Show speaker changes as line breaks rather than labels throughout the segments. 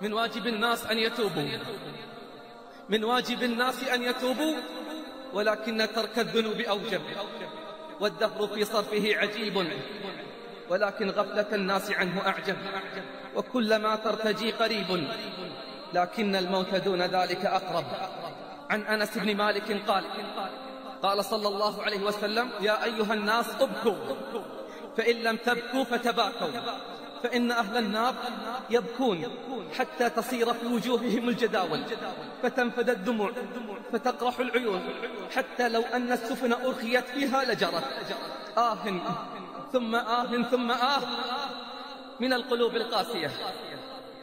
من واجب الناس أن يتوبوا. من واجب الناس أن يتوبوا ولكن ترك الذنوب أوجب. والدهر في صرفه عجيب. ولكن غفلة الناس عنه أعجب. وكلما ترتجي قريب. لكن الموت دون ذلك أقرب. عن أنس بن مالك قال قال صلى الله عليه وسلم يا أيها الناس ابكوا. فإن لم تبكوا فتباكوا. فإن أهل النار يبكون حتى تصير في وجوههم الجداول فتنفد الدموع فتقرح العيون حتى لو أن السفن أرخيت فيها لجرت. آه ثم آه ثم آه من القلوب القاسية.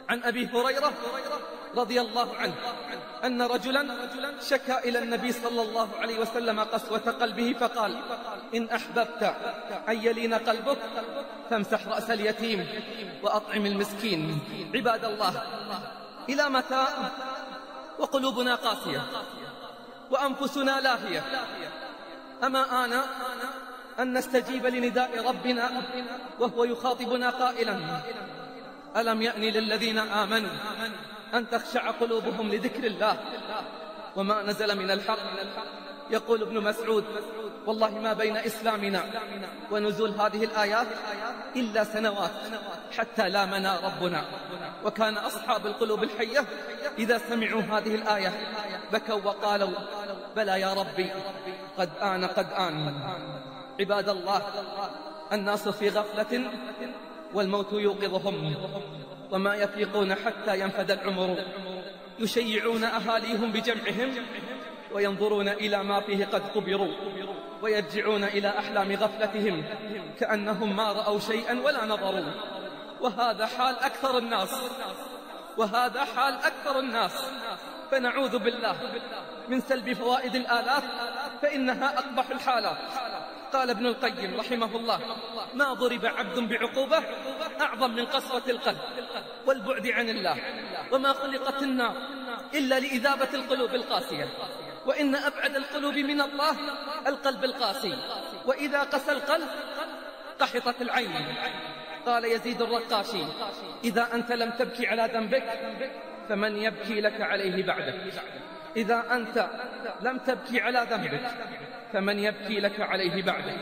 عن أبي هريرة رضي الله عنه أن رجلا شكا إلى النبي صلى الله عليه وسلم قسوة قلبه فقال إن أحببت أن يلين قلبك فامسح رأس اليتيم وأطعم المسكين. عباد الله إلى متى؟ وقلوبنا قاسية وأنفسنا لاهية. أما آنا أن نستجيب لنداء ربنا وهو يخاطبنا قائلا ألم يأن للذين آمنوا أن تخشع قلوبهم لذكر الله. وما نزل من الحق. يقول ابن مسعود والله ما بين إسلامنا ونزول هذه الآيات إلا سنوات حتى لامنا ربنا. وكان أصحاب القلوب الحية إذا سمعوا هذه الآية بكوا وقالوا بلى يا ربي قد آن قد آن. عباد الله الناس في غفلة والموت يوقظهم. وما يفيقون حتى ينفد العمر. يشيعون أهاليهم بجمعهم وينظرون إلى ما فيه قد قبروا ويرجعون إلى أحلام غفلتهم كأنهم ما رأوا شيئا ولا نظروا. وهذا حال أكثر الناس. وهذا حال أكثر الناس. فنعوذ بالله من سلب فوائد الآلات فإنها أقبح الحالات. قال ابن القيم رحمه الله ما ضرب عبد بعقوبة أعظم من قسوة القلب والبعد عن الله وما خلقت النار إلا لإذابة القلوب القاسية وإن أبعد القلوب من الله القلب القاسي وإذا قسى القلب قحطت العين. قال يزيد الرقاشي إذا أنت لم تبكي على ذنبك فمن يبكي لك عليه بعدك إذا أنت لم تبكي على ذنبك فمن يبكي لك عليه بعده.